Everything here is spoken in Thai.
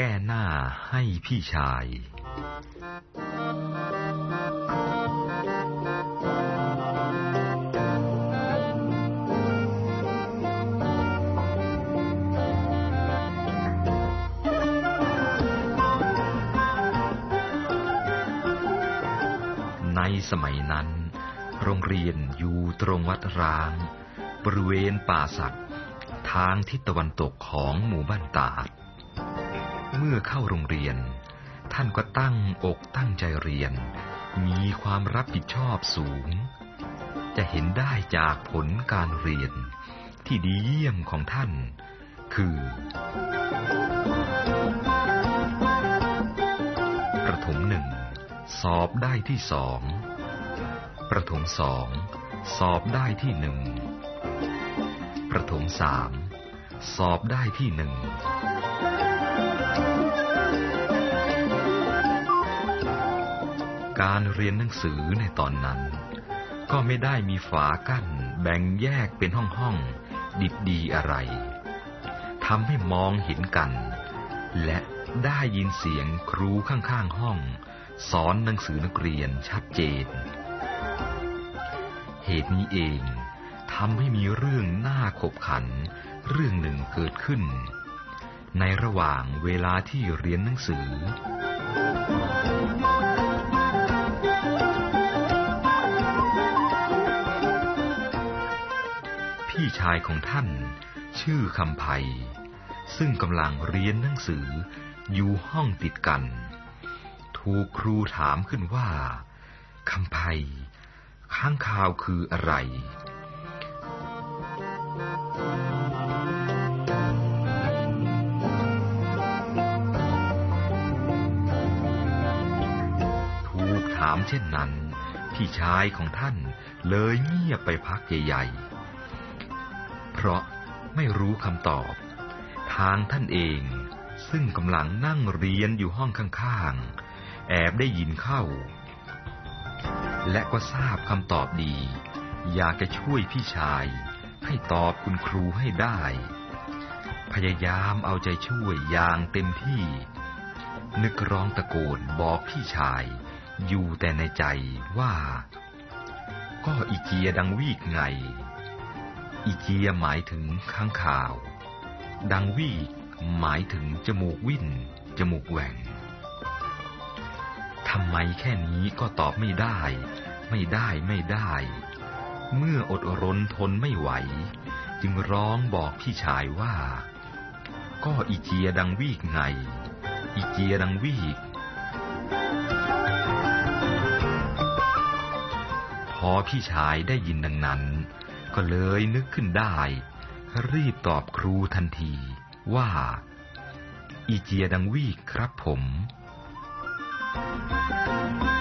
แก้หน้าให้พี่ชาย ในสมัยนั้น โรงเรียนอยู่ตรงวัดร้าง บริเวณป่าสักทางทิศตะวันตกของหมู่บ้านตาด เมื่อเข้าโรงเรียน ท่านก็ตั้งอกตั้งใจเรียน มีความรับผิดชอบสูง จะเห็นได้จากผลการเรียน ที่ดีเยี่ยมของท่าน คือ ประถมหนึ่ง สอบได้ที่สอง ประถมสอง สอบได้ที่หนึ่ง ประถมสาม สอบได้ที่หนึ่ง การเรียนหนังสือในตอนนั้น ก็ไม่ได้มีฝากั้นแบ่งแยกเป็นห้องห้องดิบดีอะไรทำให้มองเห็นกัน และได้ยินเสียงครูข้างๆห้อง สอนหนังสือนักเรียนชัดเจน เหตุนี้เองทำให้มีเรื่องน่าขบขัน เรื่องหนึ่งเกิดขึ้น ในระหว่างเวลาที่เรียนหนังสือ พี่ชายของท่าน ชื่อคำไพซึ่งกำลังเรียนหนังสืออยู่ห้องติดกัน ถูกครูถามขึ้นว่าคำไพข้างข่าวคืออะไร ถูกถามเช่นนั้น พี่ชายของท่านเลยเงียบไปพักใหญ่ๆ เพราะไม่รู้คำตอบ ทางท่านเอง ซึ่งกำลังนั่งเรียนอยู่ห้องข้างๆ แอบได้ยินเข้า และก็ทราบคำตอบดี อยากจะช่วยพี่ชาย ให้ตอบคุณครูให้ได้ พยายามเอาใจช่วยอย่างเต็มที่ นึกร้องตะโกนบอกพี่ชาย อยู่แต่ในใจว่า ก็อีเกียดังวีกไง อีเกียหมายถึงข้างข่าว ดังวีกหมายถึงจมูกวิ่น จมูกแหว่งทำไมแค่นี้ก็ตอบไม่ได้ ไม่ได้ไม่ได้ เมื่ออดรนทนไม่ไหว จึงร้องบอกพี่ชายว่า ก็อีเจียดังวีกไง อีเจียดังวีก พอพี่ชายได้ยินดังนั้น ก็เลยนึกขึ้นได้ รีบตอบครูทันทีว่า อีเจียดังวีครับผม Thank you.